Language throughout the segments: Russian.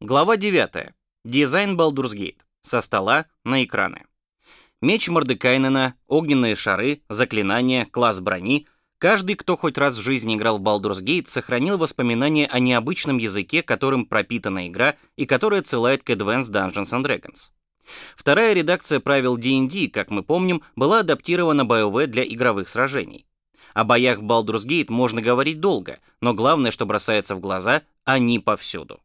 Глава 9. Дизайн Baldur's Gate. Со стола на экраны. Меч Мордекайнена, огненные шары, заклинания, класс брони. Каждый, кто хоть раз в жизни играл в Baldur's Gate, сохранил воспоминания о необычном языке, которым пропитана игра и которая отсылает к Advanced Dungeons and Dragons. Вторая редакция правил D&D, как мы помним, была адаптирована BioWare для игровых сражений. О боях в Baldur's Gate можно говорить долго, но главное, что бросается в глаза, они повсюду.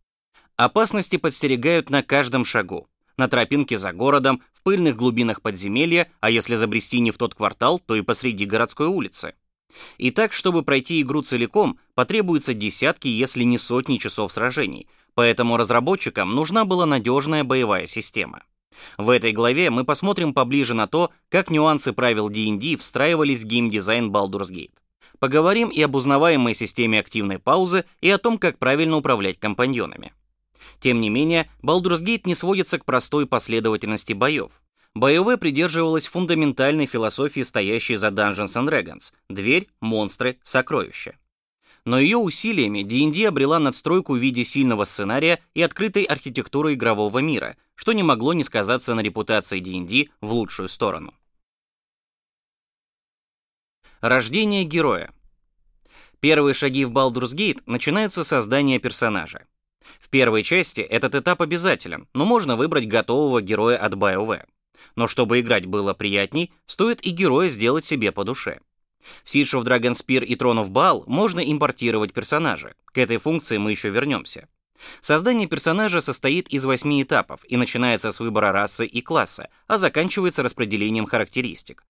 Опасности подстерегают на каждом шагу. На тропинке за городом, в пыльных глубинах подземелья, а если забрести не в тот квартал, то и посреди городской улицы. И так, чтобы пройти игру целиком, потребуется десятки, если не сотни часов сражений, поэтому разработчикам нужна была надежная боевая система. В этой главе мы посмотрим поближе на то, как нюансы правил D&D встраивались в геймдизайн Baldur's Gate. Поговорим и об узнаваемой системе активной паузы, и о том, как правильно управлять компаньонами. Тем не менее, Baldur's Gate не сводится к простой последовательности боев. BioWare придерживалась фундаментальной философии, стоящей за Dungeons and Dragons — дверь, монстры, сокровища. Но ее усилиями D&D обрела надстройку в виде сильного сценария и открытой архитектуры игрового мира, что не могло не сказаться на репутации D&D в лучшую сторону. Рождение героя. Первые шаги в Baldur's Gate начинаются с создания персонажа. В первой части этот этап обязателен, но можно выбрать готового героя от BioWare. Но чтобы играть было приятней, стоит и героя сделать себе по душе. В Siege of Dragonspear и Throne of Baal можно импортировать персонажа. К этой функции мы еще вернемся. Создание персонажа состоит из восьми этапов и начинается с выбора расы и класса, а заканчивается распределением характеристик.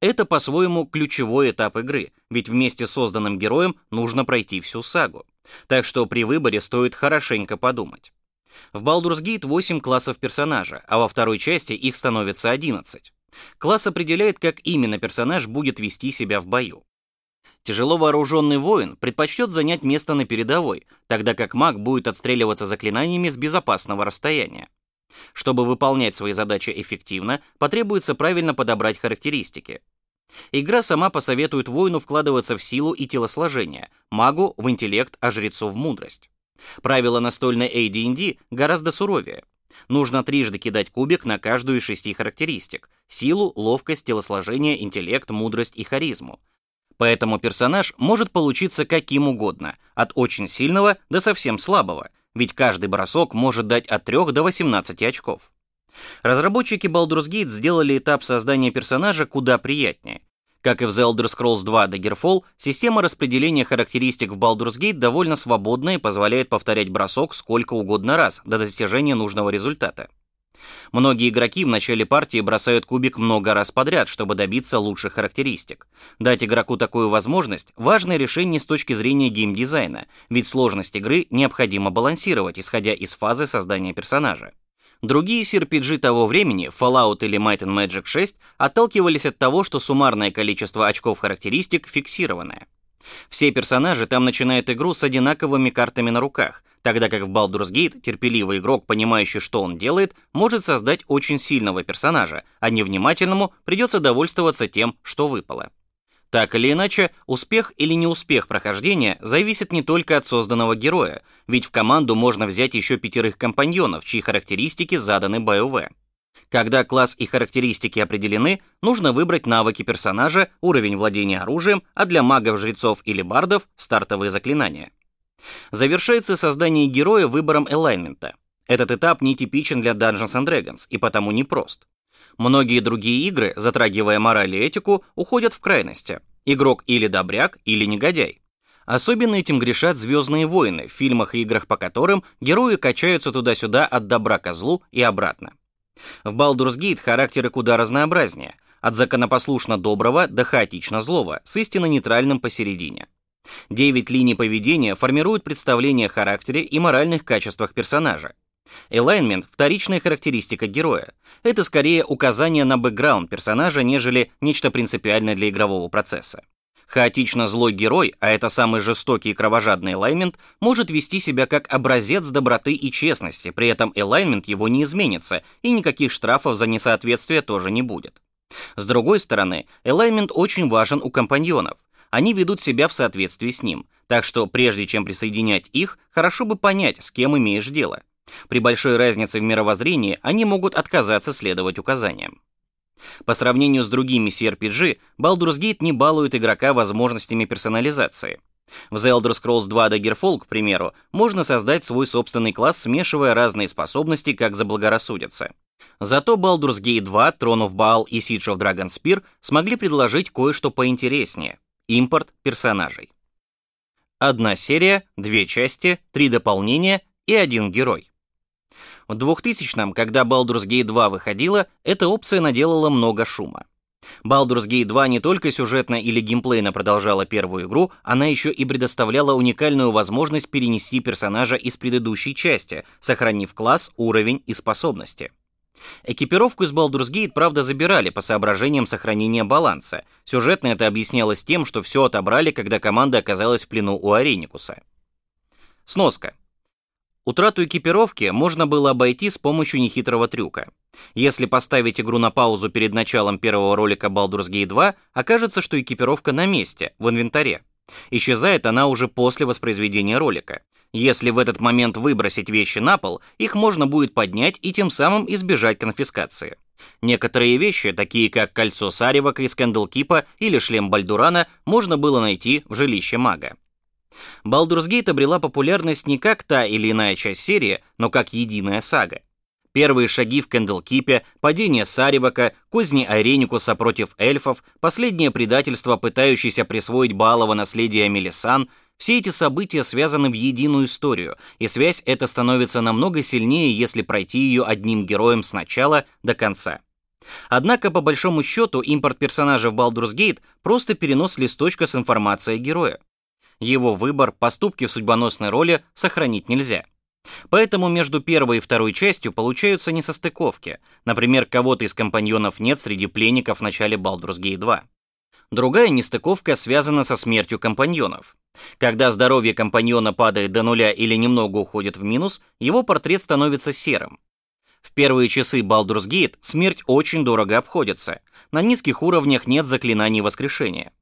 Это по-своему ключевой этап игры, ведь вместе с созданным героем нужно пройти всю сагу. Так что при выборе стоит хорошенько подумать. В Baldur's Gate 8 классов персонажа, а во второй части их становится 11. Класс определяет, как именно персонаж будет вести себя в бою. Тяжело вооруженный воин предпочтет занять место на передовой, тогда как маг будет отстреливаться заклинаниями с безопасного расстояния. Чтобы выполнять свои задачи эффективно, потребуется правильно подобрать характеристики. Игра сама посоветует воину вкладываться в силу и телосложение, магу в интеллект, а жрецу в мудрость. Правила настольной AD&D гораздо суровее. Нужно трижды кидать кубик на каждую из шести характеристик: силу, ловкость, телосложение, интеллект, мудрость и харизму. Поэтому персонаж может получиться каким угодно, от очень сильного до совсем слабого, ведь каждый бросок может дать от 3 до 18 очков. Разработчики Baldur's Gate сделали этап создания персонажа куда приятнее. Как и в The Elder Scrolls 2 Daggerfall, система распределения характеристик в Baldur's Gate довольно свободная и позволяет повторять бросок сколько угодно раз до достижения нужного результата. Многие игроки в начале партии бросают кубик много раз подряд, чтобы добиться лучших характеристик. Дать игроку такую возможность – важное решение с точки зрения геймдизайна, ведь сложность игры необходимо балансировать, исходя из фазы создания персонажа. Другие CRPG того времени, Fallout или Might and Magic 6, отталкивались от того, что суммарное количество очков характеристик фиксированное. Все персонажи там начинают игру с одинаковыми картами на руках, тогда как в Baldur's Gate терпеливый игрок, понимающий, что он делает, может создать очень сильного персонажа, а невнимательному придется довольствоваться тем, что выпало. Так или иначе, успех или неуспех прохождения зависит не только от созданного героя, ведь в команду можно взять еще пятерых компаньонов, чьи характеристики заданы BioWare. Когда класс и характеристики определены, нужно выбрать навыки персонажа, уровень владения оружием, а для магов, жрецов или бардов — стартовые заклинания. Завершается создание героя выбором элайнмента. Этот этап нетипичен для Dungeons and Dragons и потому непрост. Многие другие игры, затрагивая мораль и этику, уходят в крайности. Игрок или добряк, или негодяй. Особенно этим грешат «Звездные войны», в фильмах и играх по которым герои качаются туда-сюда от добра к злу и обратно. В Baldur's Gate характеры куда разнообразнее, от законопослушно доброго до хаотично злого, с истинно нейтральным посередине. Девять линий поведения формируют представление о характере и моральных качествах персонажа, Alignment — вторичная характеристика героя. Это скорее указание на бэкграунд персонажа, нежели нечто принципиальное для игрового процесса. Хаотично злой герой, а это самый жестокий и кровожадный alignment, может вести себя как образец доброты и честности, при этом alignment его не изменится, и никаких штрафов за несоответствие тоже не будет. С другой стороны, alignment очень важен у компаньонов. Они ведут себя в соответствии с ним, так что прежде чем присоединять их, хорошо бы понять, с кем имеешь дело. При большой разнице в мировоззрении они могут отказаться следовать указаниям. По сравнению с другими CRPG, Baldur's Gate не балует игрока возможностями персонализации. В The Elder Scrolls 2 Daggerfall, к примеру, можно создать свой собственный класс, смешивая разные способности, как заблагорассудится. Зато Baldur's Gate 2, Throne of Baal и Siege of Dragonspear смогли предложить кое-что поинтереснее — импорт персонажей. Одна серия, две части, три дополнения и один герой. В 2000-м, когда Baldur's Gate 2 выходила, эта опция наделала много шума. Baldur's Gate 2 не только сюжетно или геймплейно продолжала первую игру, она еще и предоставляла уникальную возможность перенести персонажа из предыдущей части, сохранив класс, уровень и способности. Экипировку из Baldur's Gate, правда, забирали по соображениям сохранения баланса. Сюжетно это объяснялось тем, что все отобрали, когда команда оказалась в плену у Ареникуса. Сноска. Утрату экипировки можно было обойти с помощью нехитрого трюка. Если поставить игру на паузу перед началом первого ролика Baldur's Gate 2, окажется, что экипировка на месте, в инвентаре. Исчезает она уже после воспроизведения ролика. Если в этот момент выбросить вещи на пол, их можно будет поднять и тем самым избежать конфискации. Некоторые вещи, такие как кольцо Саривака из Кэндлкипа или шлем Бальдурана, можно было найти в жилище мага. Baldur's Gate обрела популярность не как та или иная часть серии, но как единая сага. Первые шаги в Кэндлкипе, падение Саривака, козни Айреникуса против эльфов, последнее предательство, пытающееся присвоить Балова наследие Мелисан — все эти события связаны в единую историю, и связь эта становится намного сильнее, если пройти ее одним героем с начала до конца. Однако, по большому счету, импорт персонажа в Baldur's Gate просто перенос листочка с информацией героя. Его выбор, поступки в судьбоносной роли сохранить нельзя. Поэтому между первой и второй частью получаются несостыковки. Например, кого-то из компаньонов нет среди пленников в начале Baldur's Gate 2. Другая нестыковка связана со смертью компаньонов. Когда здоровье компаньона падает до нуля или немного уходит в минус, его портрет становится серым. В первые часы Baldur's Gate смерть очень дорого обходится. На низких уровнях нет заклинаний воскрешения.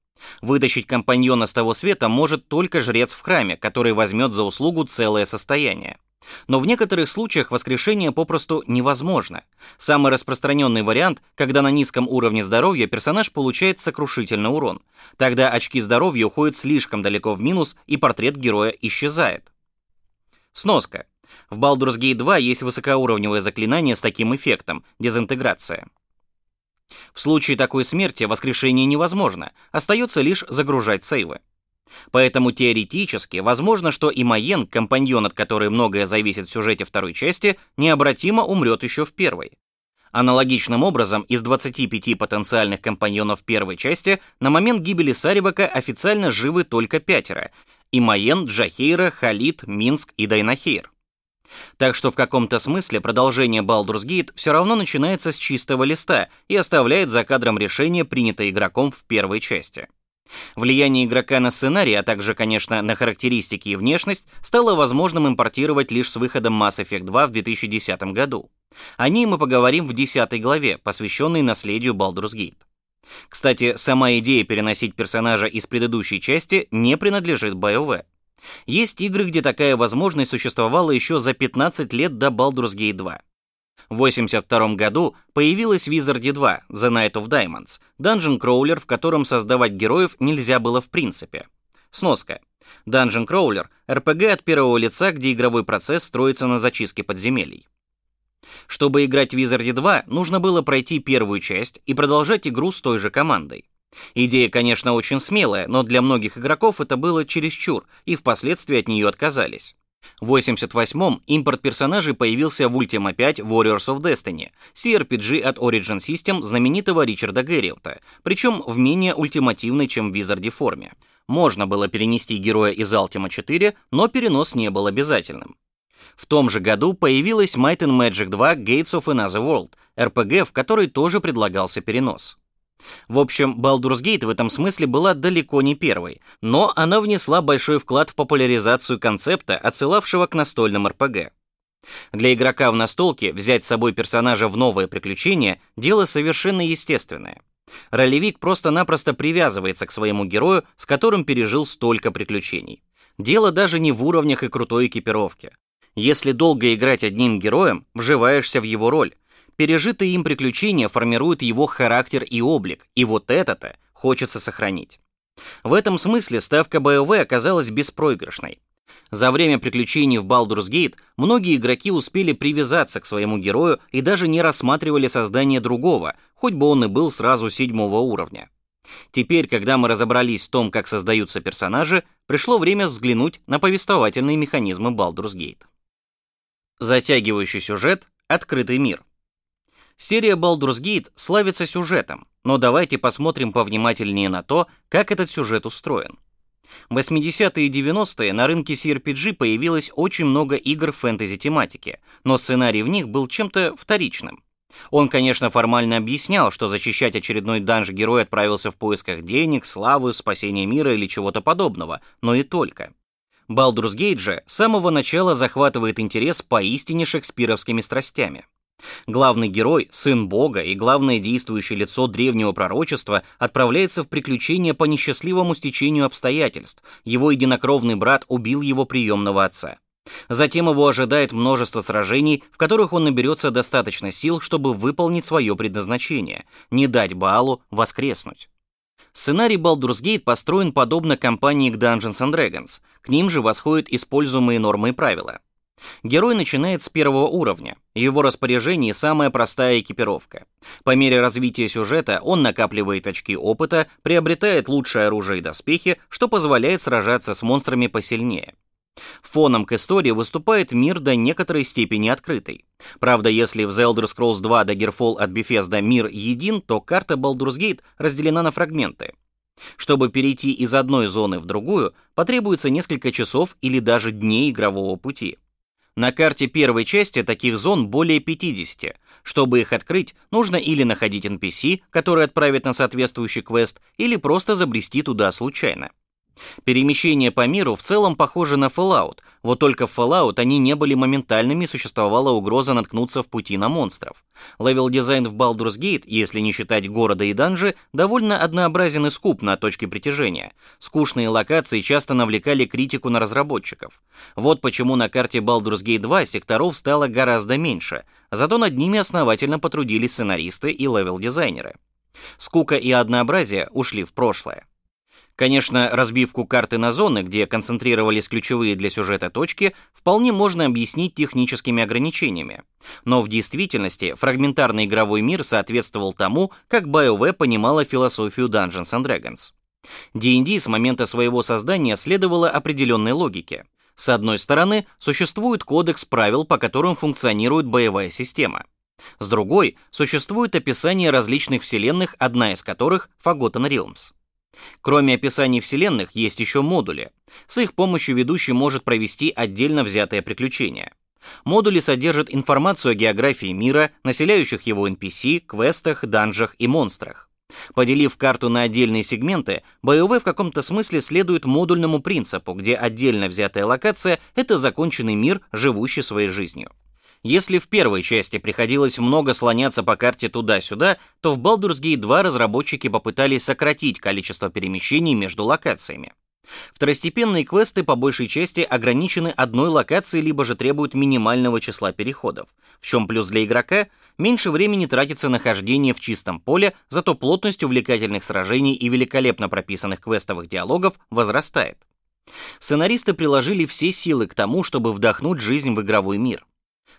Вытащить компаньона с того света может только жрец в храме, который возьмет за услугу целое состояние. Но в некоторых случаях воскрешение попросту невозможно. Самый распространенный вариант, когда на низком уровне здоровья персонаж получает сокрушительный урон. Тогда очки здоровья уходят слишком далеко в минус, и портрет героя исчезает. Сноска. В Baldur's Gate 2 есть высокоуровневое заклинание с таким эффектом – дезинтеграция. В случае такой смерти воскрешение невозможно, остается лишь загружать сейвы. Поэтому теоретически возможно, что и Майен, компаньон, от которой многое зависит в сюжете второй части, необратимо умрет еще в первой. Аналогичным образом, из 25 потенциальных компаньонов первой части на момент гибели Саривака официально живы только пятеро – и Майен, Джахейра, Халид, Минск и Дайнахейр. Так что в каком-то смысле продолжение Baldur's Gate все равно начинается с чистого листа и оставляет за кадром решение, принятое игроком в первой части. Влияние игрока на сценарий, а также, конечно, на характеристики и внешность, стало возможным импортировать лишь с выходом Mass Effect 2 в 2010 году. О ней мы поговорим в 10 главе, посвященной наследию Baldur's Gate. Кстати, сама идея переносить персонажа из предыдущей части не принадлежит BioWare. Есть игры, где такая возможность существовала еще за 15 лет до Baldur's Gate 2. В 1982 году появилась Wizard 2 The Night of Diamonds, Dungeon Crawler, в котором создавать героев нельзя было в принципе. Сноска. Dungeon Crawler — RPG от первого лица, где игровой процесс строится на зачистке подземелий. Чтобы играть в Wizard 2, нужно было пройти первую часть и продолжать игру с той же командой. Идея, конечно, очень смелая, но для многих игроков это было чересчур, и впоследствии от нее отказались. В 88-м импорт персонажей появился в Ultima 5 Warriors of Destiny, CRPG от Origin System знаменитого Ричарда Герриота, причем в менее ультимативной, чем в Wizard форме. Можно было перенести героя из Ultima 4, но перенос не был обязательным. В том же году появилась Might and Magic 2 Gates of Another World, RPG, в которой тоже предлагался перенос. В общем, Baldur's Gate в этом смысле была далеко не первой, но она внесла большой вклад в популяризацию концепта, отсылавшего к настольным РПГ. Для игрока в настолке взять с собой персонажа в новое приключение – дело совершенно естественное. Ролевик просто-напросто привязывается к своему герою, с которым пережил столько приключений. Дело даже не в уровнях и крутой экипировке. Если долго играть одним героем, вживаешься в его роль. Пережитые им приключения формируют его характер и облик, и вот это-то хочется сохранить. В этом смысле ставка BioWare оказалась беспроигрышной. За время приключений в Baldur's Gate многие игроки успели привязаться к своему герою и даже не рассматривали создание другого, хоть бы он и был сразу седьмого уровня. Теперь, когда мы разобрались в том, как создаются персонажи, пришло время взглянуть на повествовательные механизмы Baldur's Gate. Затягивающий сюжет — открытый мир. Серия Baldur's Gate славится сюжетом, но давайте посмотрим повнимательнее на то, как этот сюжет устроен. В 80-е и 90-е на рынке CRPG появилось очень много игр фэнтези-тематики, но сценарий в них был чем-то вторичным. Он, конечно, формально объяснял, что защищать очередной данж герой отправился в поисках денег, славы, спасения мира или чего-то подобного, но и только. Baldur's Gate же с самого начала захватывает интерес поистине шекспировскими страстями. Главный герой, сын бога и главное действующее лицо древнего пророчества отправляется в приключения по несчастливому стечению обстоятельств. Его единокровный брат убил его приемного отца. Затем его ожидает множество сражений, в которых он наберется достаточно сил, чтобы выполнить свое предназначение, не дать Баалу воскреснуть. Сценарий Baldur's Gate построен подобно кампании к Dungeons and Dragons, к ним же восходят используемые нормы и правила. Герой начинает с первого уровня. В его распоряжении самая простая экипировка. По мере развития сюжета он накапливает очки опыта, приобретает лучшее оружие и доспехи, что позволяет сражаться с монстрами посильнее. Фоном к истории выступает мир до некоторой степени открытый. Правда, если в The Elder Scrolls 2 Daggerfall от Bethesda мир един, то карта Baldur's Gate разделена на фрагменты. Чтобы перейти из одной зоны в другую, потребуется несколько часов или даже дней игрового пути. На карте первой части таких зон более 50. Чтобы их открыть, нужно или находить NPC, который отправит на соответствующий квест, или просто забрести туда случайно. Перемещение по миру в целом похоже на Fallout, вот только в Fallout они не были моментальными, существовала угроза наткнуться в пути на монстров. Левел-дизайн в Baldur's Gate, если не считать города и данжи, довольно однообразен и скуп на точки притяжения. Скучные локации часто навлекали критику на разработчиков. Вот почему на карте Baldur's Gate 2 секторов стало гораздо меньше, зато над ними основательно потрудились сценаристы и левел-дизайнеры. Скука и однообразие ушли в прошлое. Конечно, разбивку карты на зоны, где концентрировались ключевые для сюжета точки, вполне можно объяснить техническими ограничениями. Но в действительности фрагментарный игровой мир соответствовал тому, как BioWare понимала философию Dungeons and Dragons. D&D с момента своего создания следовала определенной логике. С одной стороны, существует кодекс правил, по которым функционирует боевая система. С другой, существует описание различных вселенных, одна из которых — Forgotten Realms. Кроме описаний вселенных, есть еще модули. С их помощью ведущий может провести отдельно взятое приключение. Модули содержат информацию о географии мира, населяющих его NPC, квестах, данжах и монстрах. Поделив карту на отдельные сегменты, BioWare в каком-то смысле следует модульному принципу, где отдельно взятая локация — это законченный мир, живущий своей жизнью. Если в первой части приходилось много слоняться по карте туда-сюда, то в Baldur's Gate 2 разработчики попытались сократить количество перемещений между локациями. Второстепенные квесты по большей части ограничены одной локацией либо же требуют минимального числа переходов. В чем плюс для игрока? Меньше времени тратится на хождение в чистом поле, зато плотность увлекательных сражений и великолепно прописанных квестовых диалогов возрастает. Сценаристы приложили все силы к тому, чтобы вдохнуть жизнь в игровой мир.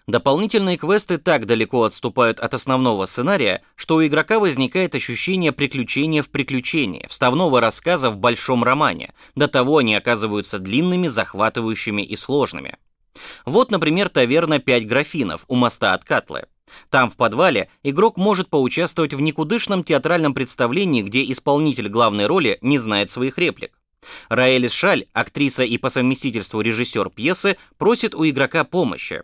Дополнительные квесты так далеко отступают от основного сценария, что у игрока возникает ощущение приключения в приключении, вставного рассказа в большом романе, до того они оказываются длинными, захватывающими и сложными. Вот, например, таверна «Пять графинов» у моста от Катлы. Там в подвале игрок может поучаствовать в никудышном театральном представлении, где исполнитель главной роли не знает своих реплик. Раэлис Шаль, актриса и по совместительству режиссер пьесы, просит у игрока помощи.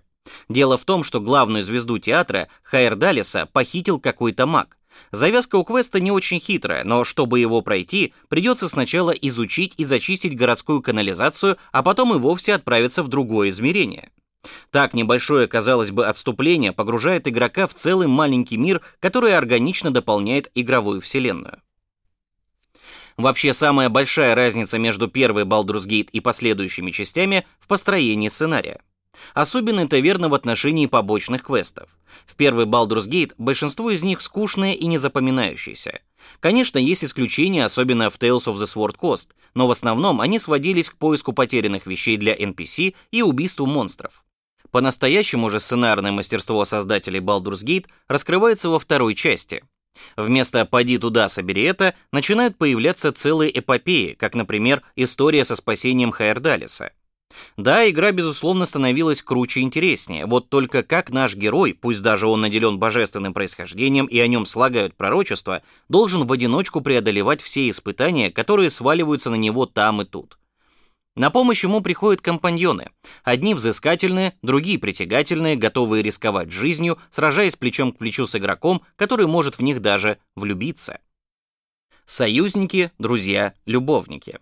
Дело в том, что главную звезду театра, Хайер Далиса, похитил какой-то маг. Завязка у квеста не очень хитрая, но чтобы его пройти, придется сначала изучить и зачистить городскую канализацию, а потом и вовсе отправиться в другое измерение. Так небольшое, казалось бы, отступление погружает игрока в целый маленький мир, который органично дополняет игровую вселенную. Вообще, самая большая разница между первой Baldur's Gate и последующими частями в построении сценария. Особенно это верно в отношении побочных квестов. В первый Baldur's Gate большинство из них скучные и незапоминающиеся. Конечно, есть исключения, особенно в Tales of the Sword Coast, но в основном они сводились к поиску потерянных вещей для NPC и убийству монстров. По-настоящему же сценарное мастерство создателей Baldur's Gate раскрывается во второй части. Вместо «поди туда, собери это» начинают появляться целые эпопеи, как, например, история со спасением Хайердалиса. Да, игра, безусловно, становилась круче и интереснее, вот только как наш герой, пусть даже он наделен божественным происхождением и о нем слагают пророчества, должен в одиночку преодолевать все испытания, которые сваливаются на него там и тут. На помощь ему приходят компаньоны. Одни взыскательные, другие притягательные, готовые рисковать жизнью, сражаясь плечом к плечу с игроком, который может в них даже влюбиться. Союзники, друзья, любовники.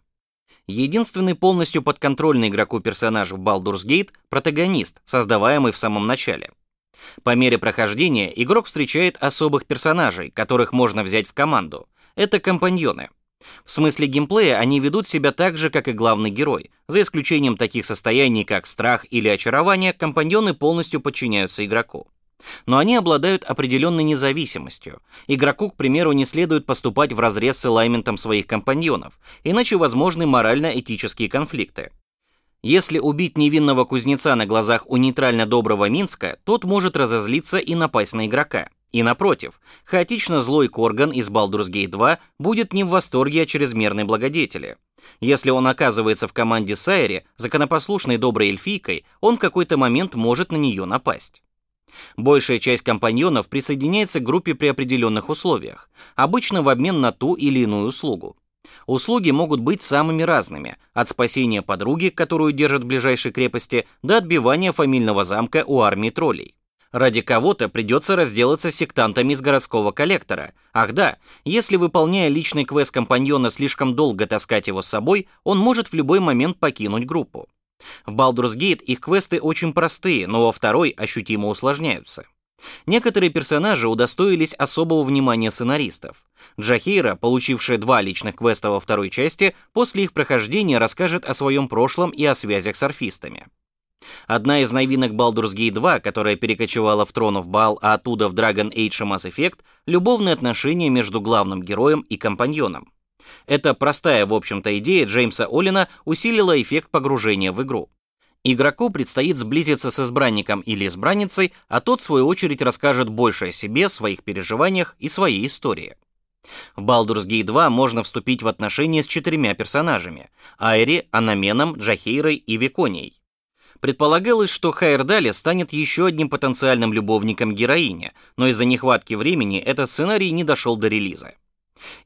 Единственный полностью подконтрольный игроку персонаж в Baldur's Gate — протагонист, создаваемый в самом начале. По мере прохождения игрок встречает особых персонажей, которых можно взять в команду. Это компаньоны — в смысле геймплея они ведут себя так же, как и главный герой. За исключением таких состояний, как страх или очарование, компаньоны полностью подчиняются игроку. Но они обладают определенной независимостью. Игроку, к примеру, не следует поступать вразрез с элайментом своих компаньонов, иначе возможны морально-этические конфликты. Если убить невинного кузнеца на глазах у нейтрально доброго Минска, тот может разозлиться и напасть на игрока. И напротив, хаотично злой Корган из Baldur's Gate 2 будет не в восторге от чрезмерной благодетели. Если он оказывается в команде Сайри, законопослушной доброй эльфийкой, он в какой-то момент может на нее напасть. Большая часть компаньонов присоединяется к группе при определенных условиях, обычно в обмен на ту или иную услугу. Услуги могут быть самыми разными, от спасения подруги, которую держат в ближайшей крепости, до отбивания фамильного замка у армии троллей. Ради кого-то придется разделаться с сектантами из городского коллектора. Ах да, если выполняя личный квест компаньона слишком долго таскать его с собой, он может в любой момент покинуть группу. В Baldur's Gate их квесты очень простые, но во второй ощутимо усложняются. Некоторые персонажи удостоились особого внимания сценаристов. Джахира, получившая два личных квеста во второй части, после их прохождения расскажет о своем прошлом и о связях с орфистами. Одна из новинок Baldur's Gate 2, которая перекочевала в Throne of Baal, а оттуда в Dragon Age и Mass Effect, любовные отношения между главным героем и компаньоном. Эта простая, в общем-то, идея Джеймса Оллина усилила эффект погружения в игру. Игроку предстоит сблизиться с избранником или избранницей, а тот, в свою очередь, расскажет больше о себе, своих переживаниях и своей истории. В Baldur's Gate 2 можно вступить в отношения с четырьмя персонажами – Айри, Анаменом, Джахейрой и Виконией. Предполагалось, что Хайердали станет еще одним потенциальным любовником героини, но из-за нехватки времени этот сценарий не дошел до релиза.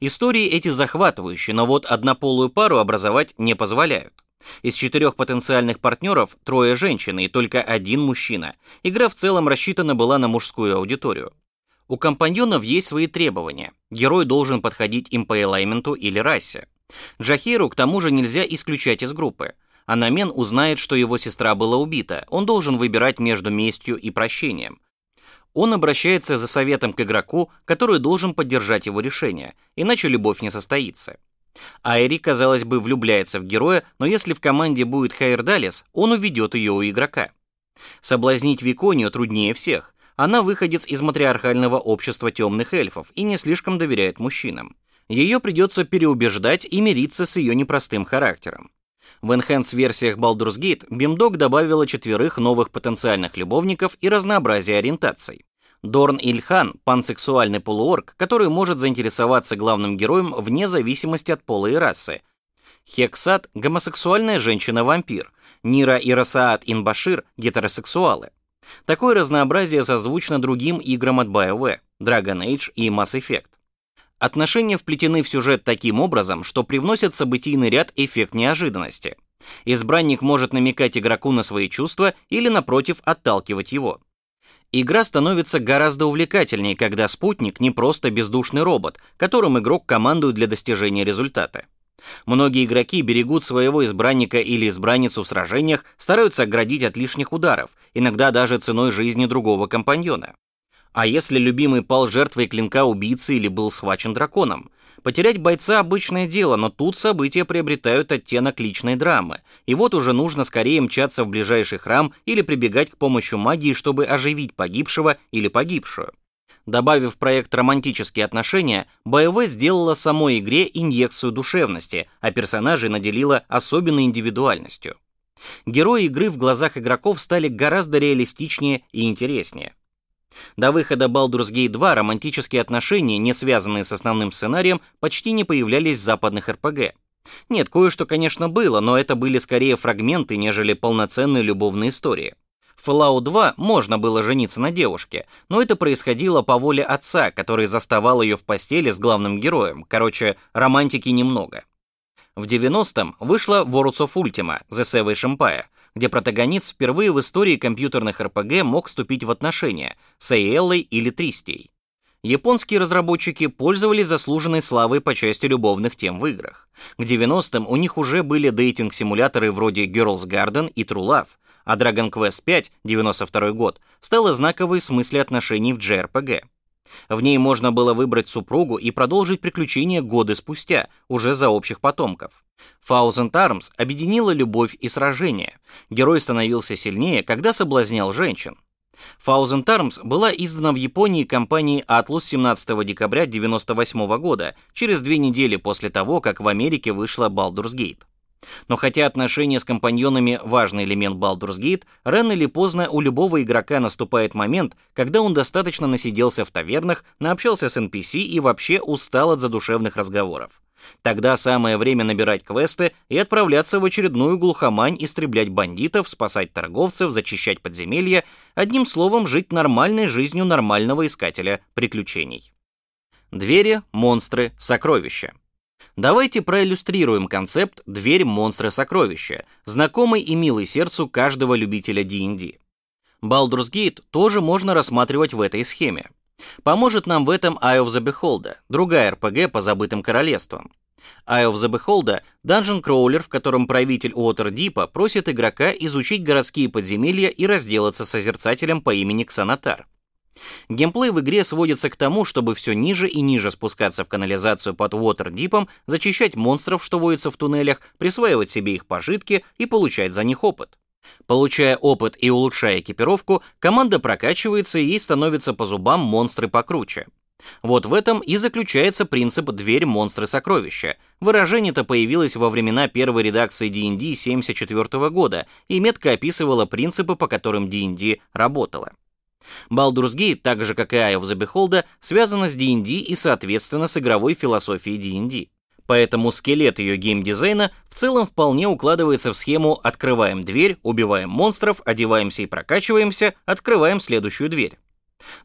Истории эти захватывающие, но вот однополую пару образовать не позволяют. Из четырех потенциальных партнеров трое женщины и только один мужчина. Игра в целом рассчитана была на мужскую аудиторию. У компаньонов есть свои требования. Герой должен подходить им по элайменту или расе. Джахиру к тому же нельзя исключать из группы. Анамен узнает, что его сестра была убита. Он должен выбирать между местью и прощением. Он обращается за советом к игроку, который должен поддержать его решение, иначе любовь не состоится. Айри, казалось бы, влюбляется в героя, но если в команде будет Хайердалис, он уведет ее у игрока. Соблазнить Виконию труднее всех. Она выходец из матриархального общества темных эльфов и не слишком доверяет мужчинам. Ее придется переубеждать и мириться с ее непростым характером. В Enhance-версиях Baldur's Gate Бимдог добавила четверых новых потенциальных любовников и разнообразие ориентаций. Дорн Ильхан – пансексуальный полуорг, который может заинтересоваться главным героем вне зависимости от пола и расы. Хексат – гомосексуальная женщина-вампир. Нира и Расаат Инбашир – гетеросексуалы. Такое разнообразие созвучно другим играм от BioWare – Dragon Age и Mass Effect. Отношения вплетены в сюжет таким образом, что привносят событийный ряд эффект неожиданности. Избранник может намекать игроку на свои чувства или, напротив, отталкивать его. Игра становится гораздо увлекательнее, когда спутник не просто бездушный робот, которым игрок командует для достижения результата. Многие игроки берегут своего избранника или избранницу в сражениях, стараются оградить от лишних ударов, иногда даже ценой жизни другого компаньона. А если любимый пал жертвой клинка убийцы или был схвачен драконом? Потерять бойца обычное дело, но тут события приобретают оттенок личной драмы. И вот уже нужно скорее мчаться в ближайший храм или прибегать к помощи магии, чтобы оживить погибшего или погибшую. Добавив в проект романтические отношения, БВ сделала самой игре инъекцию душевности, а персонажей наделила особенной индивидуальностью. Герои игры в глазах игроков стали гораздо реалистичнее и интереснее. До выхода Baldur's Gate 2 романтические отношения, не связанные с основным сценарием, почти не появлялись в западных РПГ. Нет, кое-что, конечно, было, но это были скорее фрагменты, нежели полноценные любовные истории. В Fallout 2 можно было жениться на девушке, но это происходило по воле отца, который заставал ее в постели с главным героем. Короче, романтики немного. В 90-м вышла Worlds of Ultima The Savage Empire, где протагонист впервые в истории компьютерных РПГ мог вступить в отношения с Эйеллой или Тристией. Японские разработчики пользовались заслуженной славой по части любовных тем в играх. К 90-м у них уже были дейтинг-симуляторы вроде Girls Garden и True Love, а Dragon Quest V, 92 год, стала знаковой в смысле отношений в JRPG. В ней можно было выбрать супругу и продолжить приключения годы спустя, уже за общих потомков. Thousand Arms объединила любовь и сражение. Герой становился сильнее, когда соблазнял женщин. Thousand Arms была издана в Японии компанией Atlus 17 декабря 1998 года, через две недели после того, как в Америке вышла Baldur's Gate. Но хотя отношения с компаньонами – важный элемент Baldur's Gate, рано или поздно у любого игрока наступает момент, когда он достаточно насиделся в тавернах, наобщался с NPC и вообще устал от задушевных разговоров. Тогда самое время набирать квесты и отправляться в очередную глухомань истреблять бандитов, спасать торговцев, зачищать подземелья, одним словом, жить нормальной жизнью нормального искателя приключений. Двери, монстры, сокровища. Давайте проиллюстрируем концепт «Дверь, монстры, сокровища», знакомый и милый сердцу каждого любителя D&D. Baldur's Gate тоже можно рассматривать в этой схеме. Поможет нам в этом Eye of the Beholder, другая RPG по забытым королевствам. Eye of the Beholder — данжен-кроулер, в котором правитель Уотердипа просит игрока изучить городские подземелья и разделаться с созерцателем по имени Ксанатар. Геймплей в игре сводится к тому, чтобы все ниже и ниже спускаться в канализацию под Уотердипом, зачищать монстров, что водятся в туннелях, присваивать себе их пожитки и получать за них опыт. Получая опыт и улучшая экипировку, команда прокачивается и ей становятся по зубам монстры покруче. Вот в этом и заключается принцип «дверь монстры сокровища». Выражение-то появилось во времена первой редакции D&D 74 года и метко описывало принципы, по которым D&D работала. Baldur's Gate, так же как и Eye of the Beholder, связана с D&D и, соответственно, с игровой философией D&D. Поэтому скелет ее геймдизайна в целом вполне укладывается в схему «открываем дверь, убиваем монстров, одеваемся и прокачиваемся, открываем следующую дверь».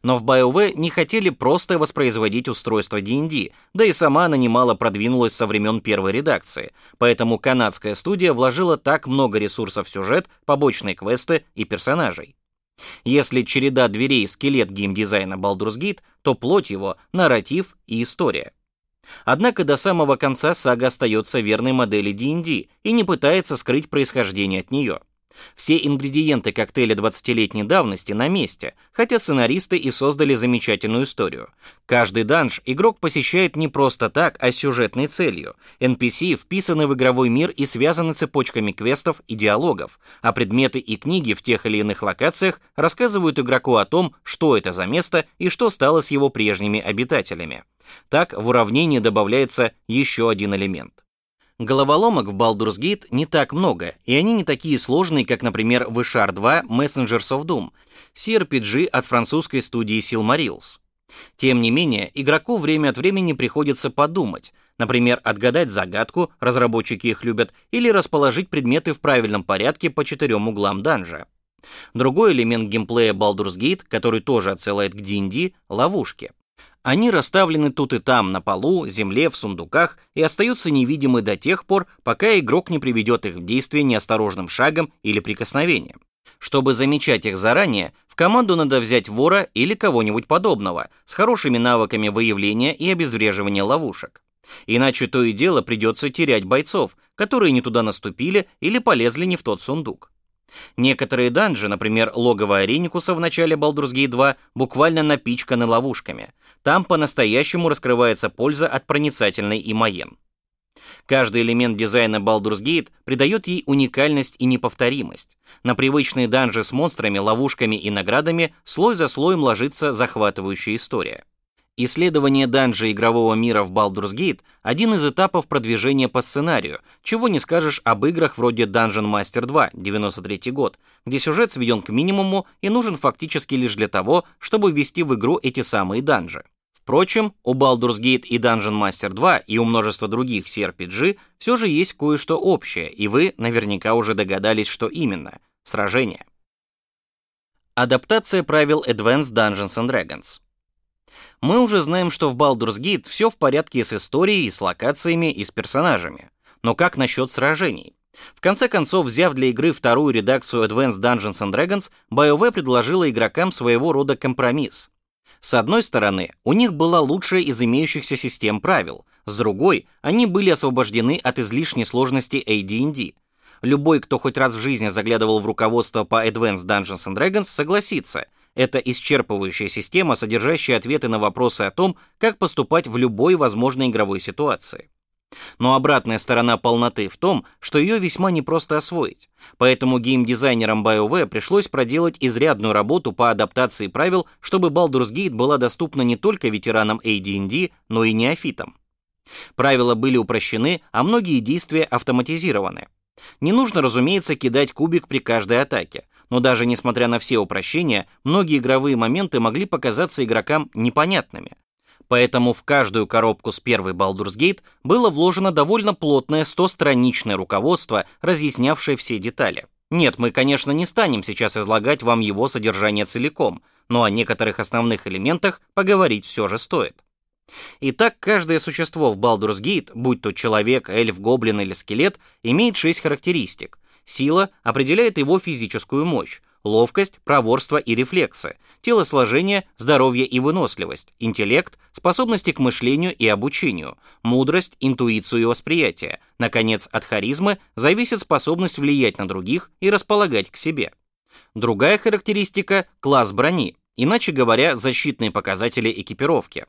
Но в BioWare не хотели просто воспроизводить устройство D&D, да и сама она немало продвинулась со времен первой редакции, поэтому канадская студия вложила так много ресурсов в сюжет, побочные квесты и персонажей. Если череда дверей — скелет геймдизайна Baldur's Gate, то плоть его — нарратив и история. Однако до самого конца сага остается верной модели D&D и не пытается скрыть происхождение от нее. Все ингредиенты коктейля 20-летней давности на месте, хотя сценаристы и создали замечательную историю. Каждый данж игрок посещает не просто так, а с сюжетной целью. NPC вписаны в игровой мир и связаны цепочками квестов и диалогов, а предметы и книги в тех или иных локациях рассказывают игроку о том, что это за место и что стало с его прежними обитателями. Так в уравнение добавляется еще один элемент. Головоломок в Baldur's Gate не так много, и они не такие сложные, как, например, в Ishar 2 Messengers of Doom, CRPG от французской студии Silmarils. Тем не менее, игроку время от времени приходится подумать, например, отгадать загадку, разработчики их любят, или расположить предметы в правильном порядке по четырем углам данжа. Другой элемент геймплея Baldur's Gate, который тоже отсылает к D&D — ловушки. Они расставлены тут и там, на полу, земле, в сундуках, и остаются невидимы до тех пор, пока игрок не приведет их в действие неосторожным шагом или прикосновением. Чтобы замечать их заранее, в команду надо взять вора или кого-нибудь подобного, с хорошими навыками выявления и обезвреживания ловушек. Иначе то и дело придется терять бойцов, которые не туда наступили или полезли не в тот сундук. Некоторые данжи, например, логово Ареникуса в начале Baldur's Gate 2, буквально напичканы ловушками. Там по-настоящему раскрывается польза от проницательной имаен. Каждый элемент дизайна Baldur's Gate придает ей уникальность и неповторимость. На привычные данжи с монстрами, ловушками и наградами слой за слоем ложится захватывающая история. Исследование данжа игрового мира в Baldur's Gate – один из этапов продвижения по сценарию, чего не скажешь об играх вроде Dungeon Master 2, 93 год, где сюжет сведен к минимуму и нужен фактически лишь для того, чтобы ввести в игру эти самые данжи. Впрочем, у Baldur's Gate и Dungeon Master 2 и у множества других CRPG все же есть кое-что общее, и вы наверняка уже догадались, что именно – сражение. Адаптация правил Advanced Dungeons and Dragons. Мы уже знаем, что в Baldur's Gate все в порядке с историей, с локациями и с персонажами. Но как насчет сражений? В конце концов, взяв для игры вторую редакцию Advanced Dungeons and Dragons, BioWare предложила игрокам своего рода компромисс. С одной стороны, у них была лучшая из имеющихся систем правил, с другой, они были освобождены от излишней сложности AD&D. Любой, кто хоть раз в жизни заглядывал в руководство по Advanced Dungeons and Dragons, согласится, это исчерпывающая система, содержащая ответы на вопросы о том, как поступать в любой возможной игровой ситуации. Но обратная сторона полноты в том, что ее весьма непросто освоить. Поэтому геймдизайнерам BioWare пришлось проделать изрядную работу по адаптации правил, чтобы Baldur's Gate была доступна не только ветеранам AD&D, но и неофитам. Правила были упрощены, а многие действия автоматизированы. Не нужно, разумеется, кидать кубик при каждой атаке, но даже несмотря на все упрощения, многие игровые моменты могли показаться игрокам непонятными. Поэтому в каждую коробку с первой Baldur's Gate было вложено довольно плотное 100-страничное руководство, разъяснявшее все детали. Нет, мы, конечно, не станем сейчас излагать вам его содержание целиком, но о некоторых основных элементах поговорить все же стоит. Итак, каждое существо в Baldur's Gate, будь то человек, эльф, гоблин или скелет, имеет шесть характеристик. Сила определяет его физическую мощь, ловкость, проворство и рефлексы, телосложение, здоровье и выносливость, интеллект, способности к мышлению и обучению, мудрость, интуицию и восприятие. Наконец, от харизмы зависит способность влиять на других и располагать к себе. Другая характеристика – класс брони, иначе говоря, защитные показатели экипировки.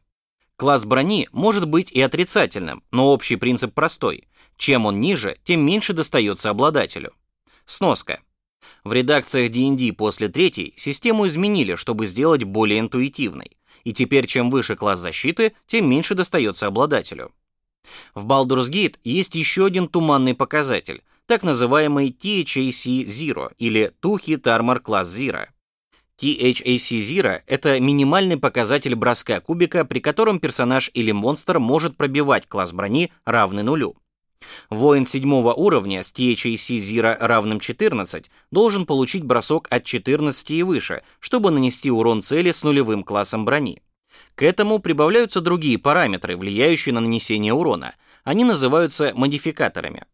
Класс брони может быть и отрицательным, но общий принцип простой. Чем он ниже, тем меньше достается обладателю. Сноска. В редакциях D&D после третьей систему изменили, чтобы сделать более интуитивной, и теперь чем выше класс защиты, тем меньше достается обладателю. В Baldur's Gate есть еще один туманный показатель, так называемый THAC Zero или Two Hit Armor Class Zero. THAC Zero — это минимальный показатель броска кубика, при котором персонаж или монстр может пробивать класс брони, равный нулю. Воин седьмого уровня с THAC Zero равным 14 должен получить бросок от 14 и выше, чтобы нанести урон цели с нулевым классом брони. К этому прибавляются другие параметры, влияющие на нанесение урона. Они называются модификаторами.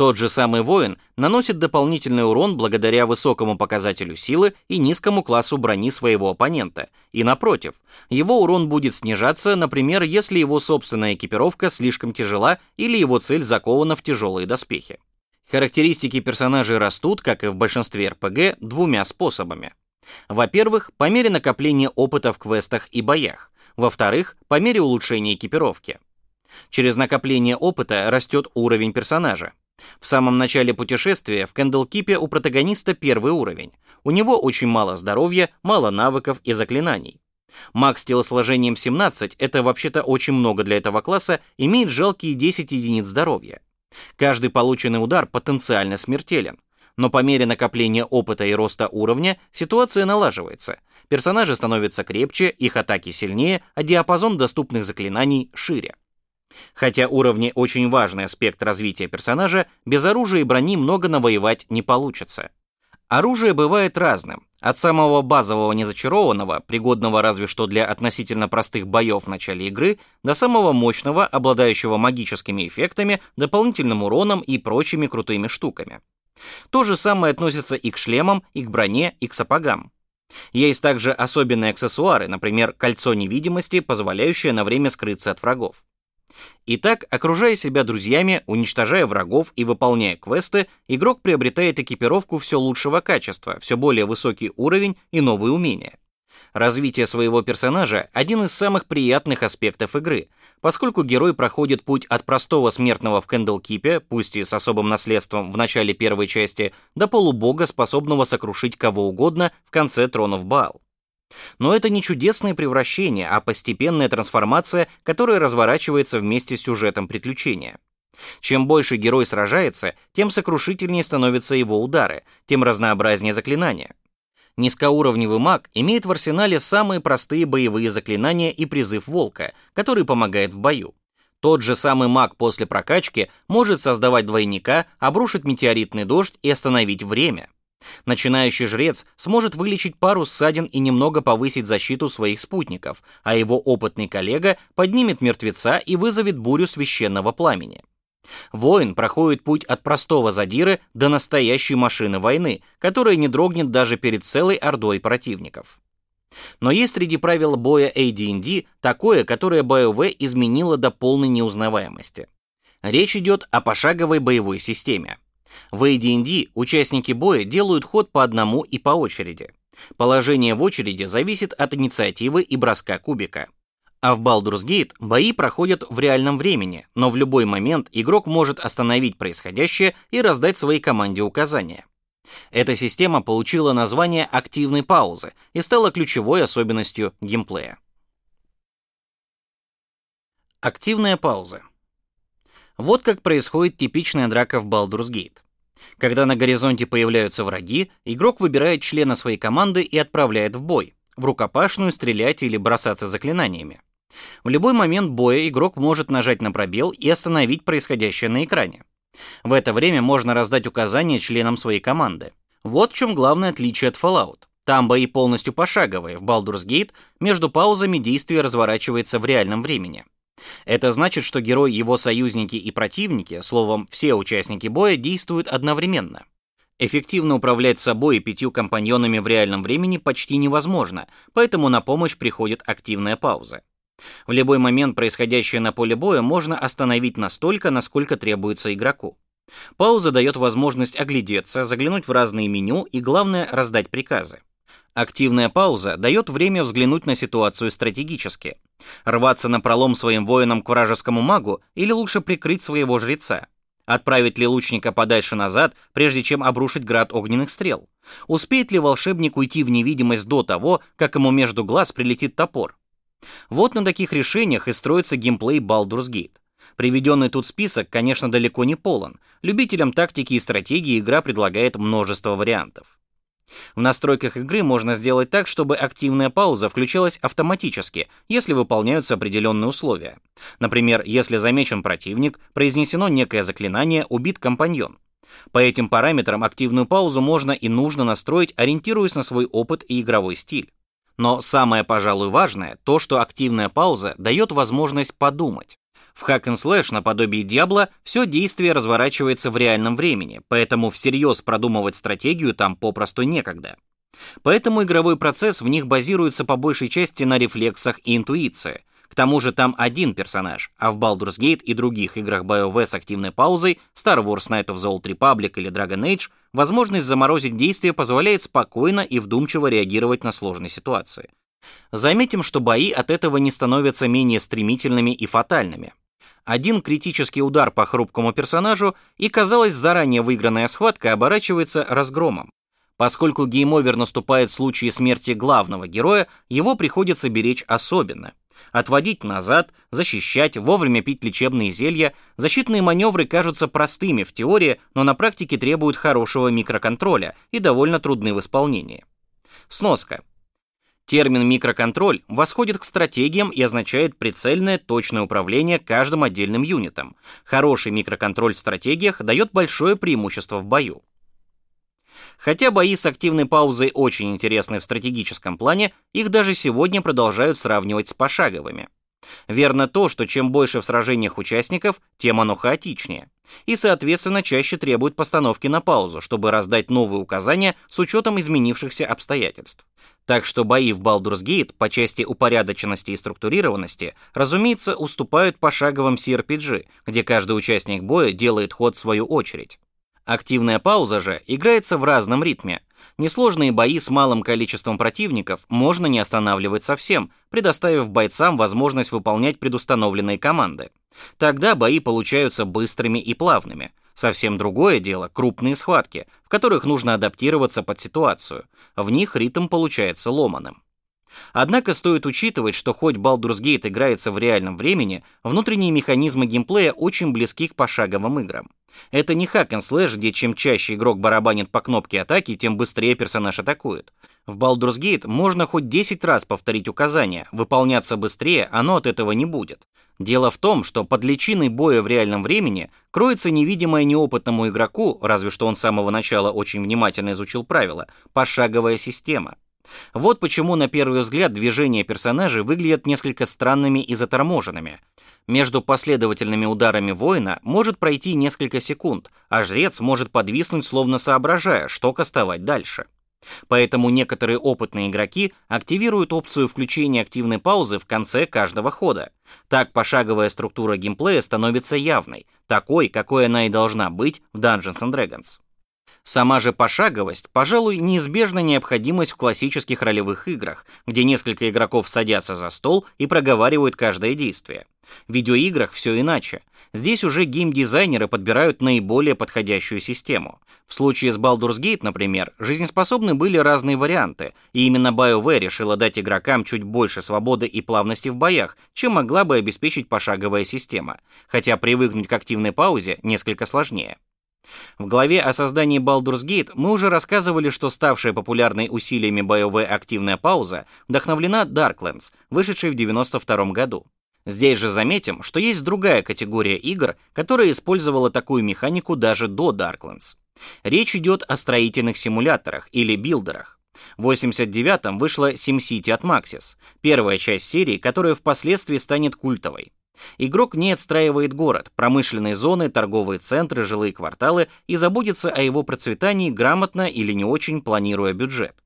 Тот же самый воин наносит дополнительный урон благодаря высокому показателю силы и низкому классу брони своего оппонента. И напротив, его урон будет снижаться, например, если его собственная экипировка слишком тяжела или его цель закована в тяжелые доспехи. Характеристики персонажей растут, как и в большинстве РПГ, двумя способами. Во-первых, по мере накопления опыта в квестах и боях. Во-вторых, по мере улучшения экипировки. Через накопление опыта растет уровень персонажа. В самом начале путешествия в Кэндлкипе у протагониста первый уровень. У него очень мало здоровья, мало навыков и заклинаний. Маг с телосложением 17, это вообще-то очень много для этого класса, имеет жалкие 10 единиц здоровья. Каждый полученный удар потенциально смертелен. Но по мере накопления опыта и роста уровня ситуация налаживается. Персонажи становятся крепче, их атаки сильнее, а диапазон доступных заклинаний шире. Хотя уровни очень важный аспект развития персонажа, без оружия и брони много навоевать не получится. Оружие бывает разным, от самого базового незачарованного, пригодного разве что для относительно простых боев в начале игры, до самого мощного, обладающего магическими эффектами, дополнительным уроном и прочими крутыми штуками. То же самое относится и к шлемам, и к броне, и к сапогам. Есть также особенные аксессуары, например, кольцо невидимости, позволяющее на время скрыться от врагов. Итак, окружая себя друзьями, уничтожая врагов и выполняя квесты, игрок приобретает экипировку все лучшего качества, все более высокий уровень и новые умения. Развитие своего персонажа – один из самых приятных аспектов игры, поскольку герой проходит путь от простого смертного в Кэндлкипе, пусть и с особым наследством в начале первой части, до полубога, способного сокрушить кого угодно в конце Тронов Баал. Но это не чудесное превращение, а постепенная трансформация, которая разворачивается вместе с сюжетом приключения. Чем больше герой сражается, тем сокрушительнее становятся его удары, тем разнообразнее заклинания. Низкоуровневый маг имеет в арсенале самые простые боевые заклинания и призыв волка, который помогает в бою. Тот же самый маг после прокачки может создавать двойника, обрушить метеоритный дождь и остановить время. Начинающий жрец сможет вылечить пару ссадин и немного повысить защиту своих спутников, а его опытный коллега поднимет мертвеца и вызовет бурю священного пламени. Воин проходит путь от простого задиры до настоящей машины войны, которая не дрогнет даже перед целой ордой противников. Но есть среди правил боя AD&D такое, которое BioWare изменило до полной неузнаваемости. Речь идет о пошаговой боевой системе. В AD&D участники боя делают ход по одному и по очереди. Положение в очереди зависит от инициативы и броска кубика. А в Baldur's Gate бои проходят в реальном времени, но в любой момент игрок может остановить происходящее и раздать своей команде указания. Эта система получила название активной паузы и стала ключевой особенностью геймплея. Активная пауза. Вот как происходит типичная драка в Baldur's Gate. Когда на горизонте появляются враги, игрок выбирает члена своей команды и отправляет в бой, в рукопашную стрелять или бросаться заклинаниями. В любой момент боя игрок может нажать на пробел и остановить происходящее на экране. В это время можно раздать указания членам своей команды. Вот в чем главное отличие от Fallout. Там бои полностью пошаговые, в Baldur's Gate между паузами действие разворачивается в реальном времени. Это значит, что герой, его союзники и противники, словом, все участники боя действуют одновременно. Эффективно управлять собой и пятью компаньонами в реальном времени почти невозможно, поэтому на помощь приходит активная пауза. В любой момент происходящее на поле боя можно остановить настолько, насколько требуется игроку. Пауза дает возможность оглядеться, заглянуть в разные меню и, главное, раздать приказы. Активная пауза дает время взглянуть на ситуацию стратегически. Рваться на пролом своим воинам к вражескому магу или лучше прикрыть своего жреца? Отправить ли лучника подальше назад, прежде чем обрушить град огненных стрел? Успеет ли волшебник уйти в невидимость до того, как ему между глаз прилетит топор? Вот на таких решениях и строится геймплей Baldur's Gate. Приведенный тут список, конечно, далеко не полон. Любителям тактики и стратегии игра предлагает множество вариантов. В настройках игры можно сделать так, чтобы активная пауза включалась автоматически, если выполняются определенные условия. Например, если замечен противник, произнесено некое заклинание, убит компаньон. По этим параметрам активную паузу можно и нужно настроить, ориентируясь на свой опыт и игровой стиль. Но самое, пожалуй, важное то, что активная пауза дает возможность подумать. В Hack and Slash наподобие Diablo все действие разворачивается в реальном времени, поэтому всерьез продумывать стратегию там попросту некогда. Поэтому игровой процесс в них базируется по большей части на рефлексах и интуиции, к тому же там один персонаж, а в Baldur's Gate и других играх BioWare с активной паузой, Star Wars Knight of the Old Republic или Dragon Age, возможность заморозить действие позволяет спокойно и вдумчиво реагировать на сложные ситуации. Заметим, что бои от этого не становятся менее стремительными и фатальными. Один критический удар по хрупкому персонажу, и, казалось, заранее выигранная схватка оборачивается разгромом. Поскольку гейм-овер наступает в случае смерти главного героя, его приходится беречь особенно отводить назад, защищать, вовремя пить лечебные зелья. Защитные маневры кажутся простыми в теории, но на практике требуют хорошего микроконтроля и довольно трудны в исполнении. Сноска. Термин «микроконтроль» восходит к стратегиям и означает прицельное, точное управление каждым отдельным юнитом. Хороший микроконтроль в стратегиях дает большое преимущество в бою. Хотя бои с активной паузой очень интересны в стратегическом плане, их даже сегодня продолжают сравнивать с пошаговыми. Верно то, что чем больше в сражениях участников, тем оно хаотичнее. И, соответственно, чаще требует постановки на паузу, чтобы раздать новые указания с учетом изменившихся обстоятельств. Так что бои в Baldur's Gate по части упорядоченности и структурированности, разумеется, уступают пошаговым CRPG, где каждый участник боя делает ход в свою очередь. Активная пауза же играется в разном ритме. Несложные бои с малым количеством противников можно не останавливать совсем, предоставив бойцам возможность выполнять предустановленные команды. Тогда бои получаются быстрыми и плавными. Совсем другое дело крупные схватки, в которых нужно адаптироваться под ситуацию. В них ритм получается ломаным. Однако стоит учитывать, что хоть Baldur's Gate играется в реальном времени, внутренние механизмы геймплея очень близки к пошаговым играм. Это не hack and slash, где чем чаще игрок барабанит по кнопке атаки, тем быстрее персонаж атакует. В Baldur's Gate можно хоть 10 раз повторить указания, выполняться быстрее оно от этого не будет. Дело в том, что под личиной боя в реальном времени кроется невидимая неопытному игроку, разве что он с самого начала очень внимательно изучил правила, пошаговая система. Вот почему на первый взгляд движения персонажей выглядят несколько странными и заторможенными. Между последовательными ударами воина может пройти несколько секунд, а жрец может подвиснуть, словно соображая, что кастовать дальше. Поэтому некоторые опытные игроки активируют опцию включения активной паузы в конце каждого хода. Так пошаговая структура геймплея становится явной, такой, какой она и должна быть в Dungeons and Dragons. Сама же пошаговость, пожалуй, неизбежная необходимость в классических ролевых играх, где несколько игроков садятся за стол и проговаривают каждое действие. В видеоиграх все иначе. Здесь уже геймдизайнеры подбирают наиболее подходящую систему. В случае с Baldur's Gate, например, жизнеспособны были разные варианты, и именно BioWare решила дать игрокам чуть больше свободы и плавности в боях, чем могла бы обеспечить пошаговая система, хотя привыкнуть к активной паузе несколько сложнее. В главе о создании Baldur's Gate мы уже рассказывали, что ставшая популярной усилиями BioWare активная пауза вдохновлена Darklands, вышедшей в 92 году. Здесь же заметим, что есть другая категория игр, которая использовала такую механику даже до Darklands. Речь идет о строительных симуляторах или билдерах. В 89-м вышла SimCity от Maxis, первая часть серии, которая впоследствии станет культовой. Игрок не отстраивает город, промышленные зоны, торговые центры, жилые кварталы и заботится о его процветании грамотно или не очень планируя бюджет.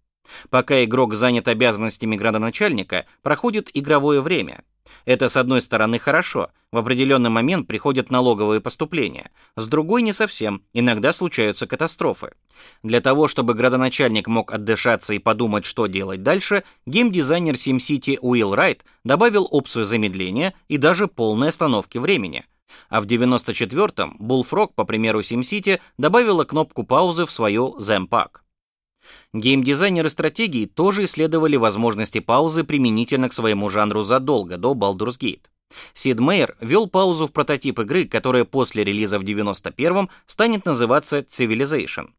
Пока игрок занят обязанностями градоначальника, проходит игровое время. Это, с одной стороны, хорошо, в определенный момент приходят налоговые поступления, с другой не совсем, иногда случаются катастрофы. Для того, чтобы градоначальник мог отдышаться и подумать, что делать дальше, геймдизайнер SimCity Уилл Райт добавил опцию замедления и даже полной остановки времени. А в 94-м Bullfrog, по примеру SimCity, добавила кнопку паузы в свою Zempack. Геймдизайнеры стратегии тоже исследовали возможности паузы применительно к своему жанру задолго до Baldur's Gate. Сид Мейер ввел паузу в прототип игры, которая после релиза в 91-м станет называться Civilization.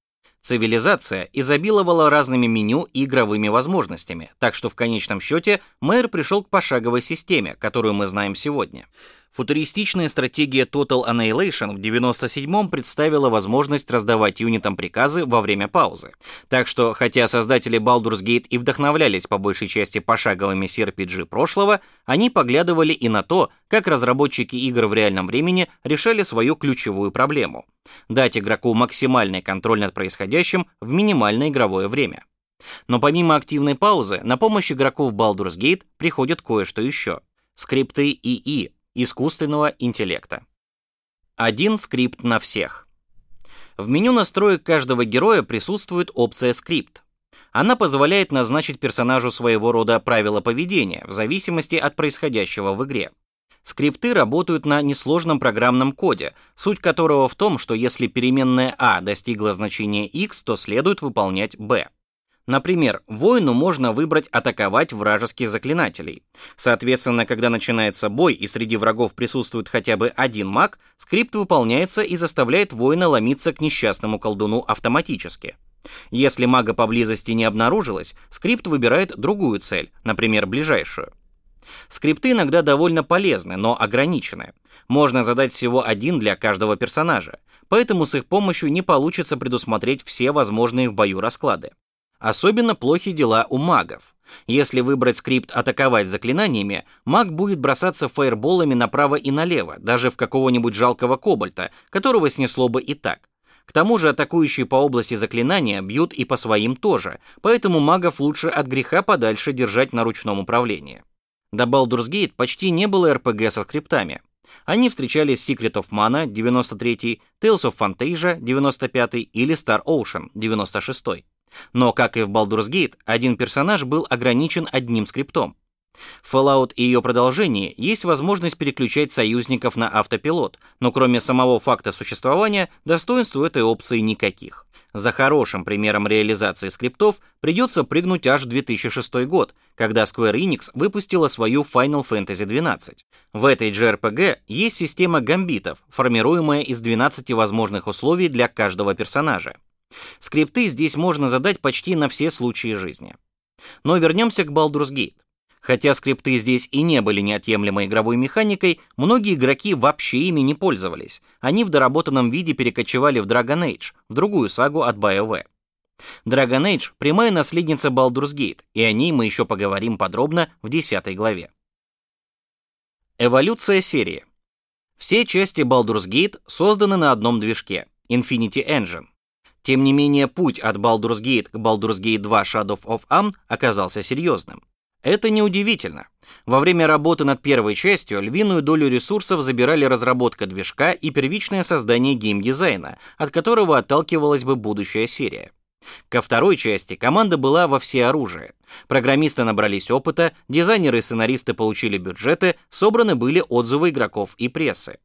Цивилизация изобиловала разными меню и игровыми возможностями, так что в конечном счете Мейер пришел к пошаговой системе, которую мы знаем сегодня. Футуристичная стратегия Total Annihilation в 97-м представила возможность раздавать юнитам приказы во время паузы. Так что, хотя создатели Baldur's Gate и вдохновлялись по большей части пошаговыми CRPG прошлого, они поглядывали и на то, как разработчики игр в реальном времени решали свою ключевую проблему — дать игроку максимальный контроль над происходящим в минимальное игровое время. Но помимо активной паузы, на помощь игроку в Baldur's Gate приходит кое-что еще. Скрипты ИИ, искусственного интеллекта. Один скрипт на всех. В меню настроек каждого героя присутствует опция «Скрипт». Она позволяет назначить персонажу своего рода правила поведения в зависимости от происходящего в игре. Скрипты работают на несложном программном коде, суть которого в том, что если переменная а достигла значения x, то следует выполнять b. Например, воину можно выбрать атаковать вражеских заклинателей. Соответственно, когда начинается бой и среди врагов присутствует хотя бы один маг, скрипт выполняется и заставляет воина ломиться к несчастному колдуну автоматически. Если мага поблизости не обнаружилось, скрипт выбирает другую цель, например, ближайшую. Скрипты иногда довольно полезны, но ограничены. Можно задать всего один для каждого персонажа, поэтому с их помощью не получится предусмотреть все возможные в бою расклады. Особенно плохи дела у магов. Если выбрать скрипт «Атаковать заклинаниями», маг будет бросаться фаерболами направо и налево, даже в какого-нибудь жалкого кобальта, которого снесло бы и так. К тому же атакующие по области заклинания бьют и по своим тоже, поэтому магов лучше от греха подальше держать на ручном управлении. До Baldur's Gate почти не было РПГ со скриптами. Они встречались Secret of Mana 93, Tales of Fantasia 95 или Star Ocean 96. Но, как и в Baldur's Gate, один персонаж был ограничен одним скриптом. В Fallout и ее продолжении есть возможность переключать союзников на автопилот, но кроме самого факта существования, достоинств у этой опции никаких. За хорошим примером реализации скриптов придется прыгнуть аж в 2006 год, когда Square Enix выпустила свою Final Fantasy XII. В этой JRPG есть система гамбитов, формируемая из 12 возможных условий для каждого персонажа. Скрипты здесь можно задать почти на все случаи жизни. Но вернемся к Baldur's Gate. Хотя скрипты здесь и не были неотъемлемой игровой механикой, многие игроки вообще ими не пользовались. Они в доработанном виде перекочевали в Dragon Age, в другую сагу от BioWare. Dragon Age — прямая наследница Baldur's Gate, и о ней мы еще поговорим подробно в 10 главе. Эволюция серии. Все части Baldur's Gate созданы на одном движке — Infinity Engine. Тем не менее, путь от Baldur's Gate к Baldur's Gate 2 Shadow of Amn оказался серьезным. Это неудивительно. Во время работы над первой частью львиную долю ресурсов забирали разработка движка и первичное создание геймдизайна, от которого отталкивалась бы будущая серия. Ко второй части команда была во всеоружии. Программисты набрались опыта, дизайнеры и сценаристы получили бюджеты, собраны были отзывы игроков и прессы.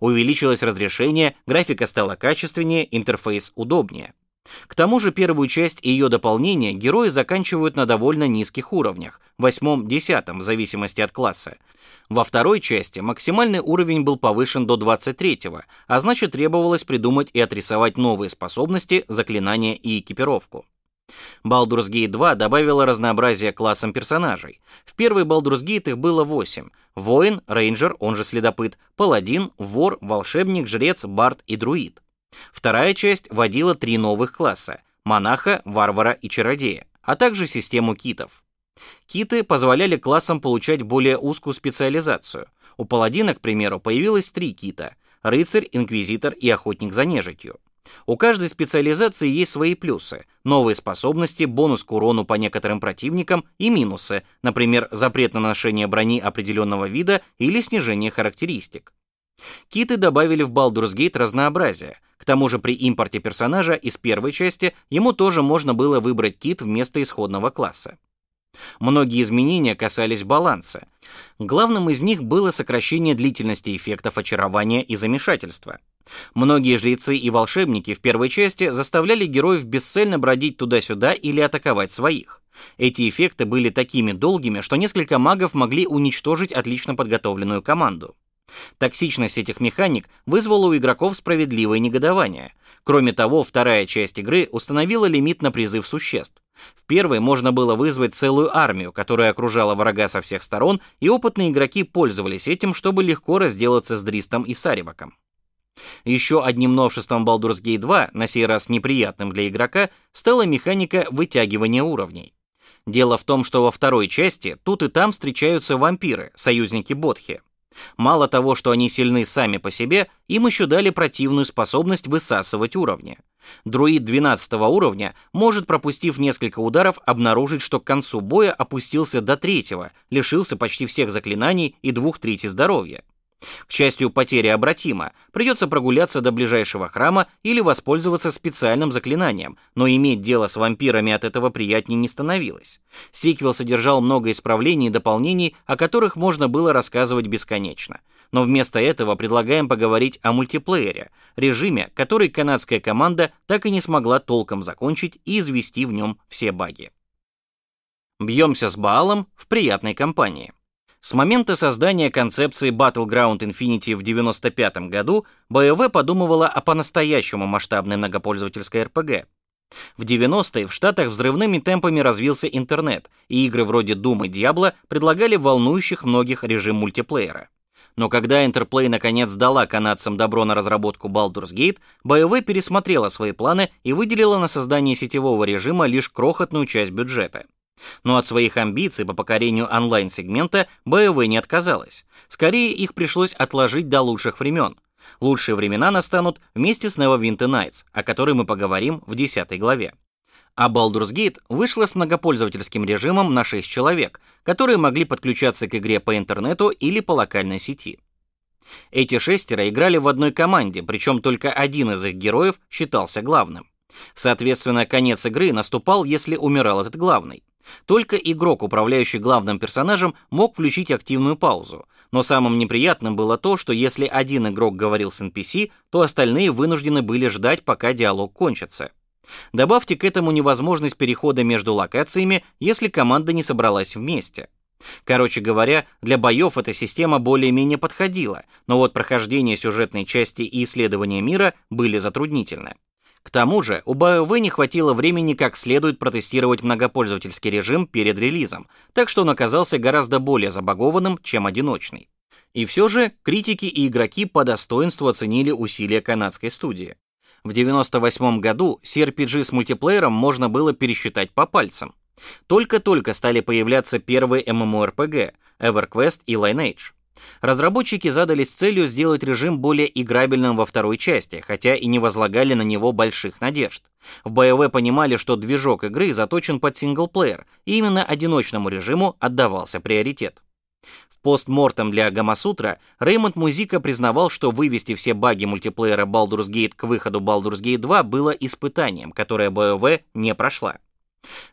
Увеличилось разрешение, графика стала качественнее, интерфейс удобнее. К тому же первую часть и ее дополнения герои заканчивают на довольно низких уровнях, восьмом-десятом, в зависимости от класса. Во второй части максимальный уровень был повышен до 23-го, а значит требовалось придумать и отрисовать новые способности, заклинания и экипировку. Baldur's Gate 2 добавила разнообразие классам персонажей. В первой Baldur's Gate их было 8. Воин, рейнджер, он же следопыт, паладин, вор, волшебник, жрец, бард и друид. Вторая часть вводила три новых класса – монаха, варвара и чародея, а также систему китов. Киты позволяли классам получать более узкую специализацию. У паладина, к примеру, появилось три кита – рыцарь, инквизитор и охотник за нежитью. У каждой специализации есть свои плюсы, новые способности, бонус к урону по некоторым противникам и минусы, например, запрет на ношение брони определенного вида или снижение характеристик. Киты добавили в Baldur's Gate разнообразие. К тому же при импорте персонажа из первой части ему тоже можно было выбрать кит вместо исходного класса. Многие изменения касались баланса. Главным из них было сокращение длительности эффектов очарования и замешательства. Многие жрецы и волшебники в первой части заставляли героев бесцельно бродить туда-сюда или атаковать своих. Эти эффекты были такими долгими, что несколько магов могли уничтожить отлично подготовленную команду. Токсичность этих механик вызвала у игроков справедливое негодование. Кроме того, вторая часть игры установила лимит на призыв существ. В первой можно было вызвать целую армию, которая окружала врага со всех сторон, и опытные игроки пользовались этим, чтобы легко разделаться с Дристом и Сариваком. Еще одним новшеством Baldur's Gate 2, на сей раз неприятным для игрока, стала механика вытягивания уровней. Дело в том, что во второй части тут и там встречаются вампиры, союзники Бодхи. Мало того, что они сильны сами по себе, им еще дали противную способность высасывать уровни. Друид 12 уровня может, пропустив несколько ударов, обнаружить, что к концу боя опустился до третьего, лишился почти всех заклинаний и двух трети здоровья. К счастью, потеря обратима. Придется прогуляться до ближайшего храма или воспользоваться специальным заклинанием, но иметь дело с вампирами от этого приятнее не становилось. Сиквел содержал много исправлений и дополнений, о которых можно было рассказывать бесконечно. Но вместо этого предлагаем поговорить о мультиплеере, режиме, который канадская команда так и не смогла толком закончить и извести в нем все баги. Бьемся с Баалом в приятной компании. С момента создания концепции Battleground Infinity в 1995 году BioWare подумывала о по-настоящему масштабной многопользовательской RPG. В 90-е в Штатах взрывными темпами развился интернет, и игры вроде Doom и Diablo предлагали волнующих многих режим мультиплеера. Но когда Interplay наконец дала канадцам добро на разработку Baldur's Gate, BioWare пересмотрела свои планы и выделила на создание сетевого режима лишь крохотную часть бюджета. Но от своих амбиций по покорению онлайн-сегмента BioWare не отказалась. Скорее, их пришлось отложить до лучших времен. Лучшие времена настанут вместе с Neverwinter Nights, о которой мы поговорим в 10 главе. А Baldur's Gate вышла с многопользовательским режимом на 6 человек, которые могли подключаться к игре по интернету или по локальной сети. Эти шестеро играли в одной команде, причем только один из их героев считался главным. Соответственно, конец игры наступал, если умирал этот главный. Только игрок, управляющий главным персонажем, мог включить активную паузу. Но самым неприятным было то, что если один игрок говорил с NPC, то остальные вынуждены были ждать, пока диалог кончится. Добавьте к этому невозможность перехода между локациями, если команда не собралась вместе. Короче говоря, для боев эта система более-менее подходила, но вот прохождение сюжетной части и исследование мира были затруднительны. К тому же, у BioWare не хватило времени как следует протестировать многопользовательский режим перед релизом, так что он оказался гораздо более забагованным, чем одиночный. И все же критики и игроки по достоинству оценили усилия канадской студии. В 98 году CRPG с мультиплеером можно было пересчитать по пальцам. Только-только стали появляться первые MMORPG EverQuest и Lineage. Разработчики задались целью сделать режим более играбельным во второй части, хотя и не возлагали на него больших надежд. В BioWare понимали, что движок игры заточен под синглплеер, и именно одиночному режиму отдавался приоритет постмортом для Гамасутра Реймонд Музика признавал, что вывести все баги мультиплеера Baldur's Gate к выходу Baldur's Gate 2 было испытанием, которое BioWare не прошла.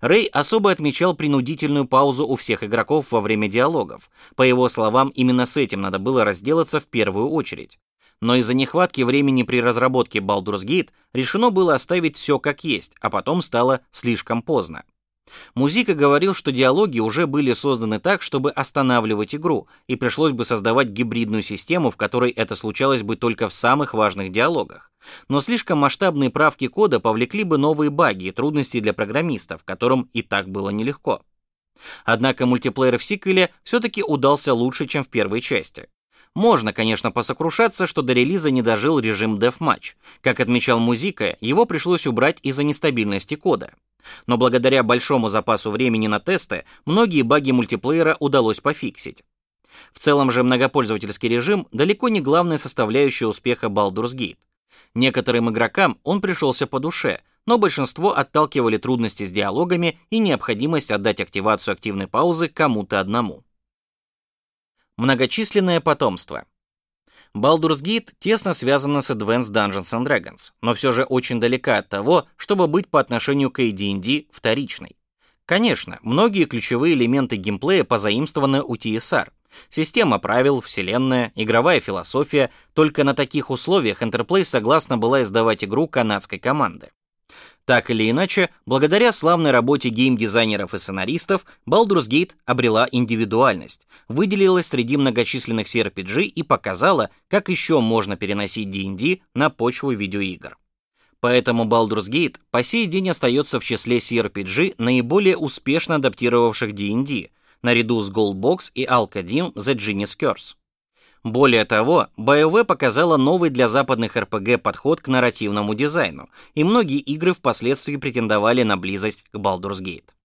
Рэй особо отмечал принудительную паузу у всех игроков во время диалогов. По его словам, именно с этим надо было разделаться в первую очередь. Но из-за нехватки времени при разработке Baldur's Gate решено было оставить все как есть, а потом стало слишком поздно. Музика говорил, что диалоги уже были созданы так, чтобы останавливать игру, и пришлось бы создавать гибридную систему, в которой это случалось бы только в самых важных диалогах. Но слишком масштабные правки кода повлекли бы новые баги и трудности для программистов, которым и так было нелегко. Однако мультиплеер в сиквеле все-таки удался лучше, чем в первой части. Можно, конечно, посокрушаться, что до релиза не дожил режим Deathmatch. Как отмечал Музика, его пришлось убрать из-за нестабильности кода. Но благодаря большому запасу времени на тесты, многие баги мультиплеера удалось пофиксить. В целом же многопользовательский режим далеко не главная составляющая успеха Baldur's Gate. Некоторым игрокам он пришелся по душе, но большинство отталкивали трудности с диалогами и необходимость отдать активацию активной паузы кому-то одному. Многочисленное потомство. Baldur's Gate тесно связана с Advanced Dungeons and Dragons, но все же очень далека от того, чтобы быть по отношению к AD&D вторичной. Конечно, многие ключевые элементы геймплея позаимствованы у TSR. Система правил, вселенная, игровая философия, только на таких условиях Interplay согласна была издавать игру канадской команды. Так или иначе, благодаря славной работе геймдизайнеров и сценаристов, Baldur's Gate обрела индивидуальность, выделилась среди многочисленных CRPG и показала, как еще можно переносить D&D на почву видеоигр. Поэтому Baldur's Gate по сей день остается в числе CRPG наиболее успешно адаптировавших D&D, наряду с Goldbox и Alcadim The Genius Curse. Более того, BioWare показала новый для западных RPG подход к нарративному дизайну, и многие игры впоследствии претендовали на близость к Baldur's Gate.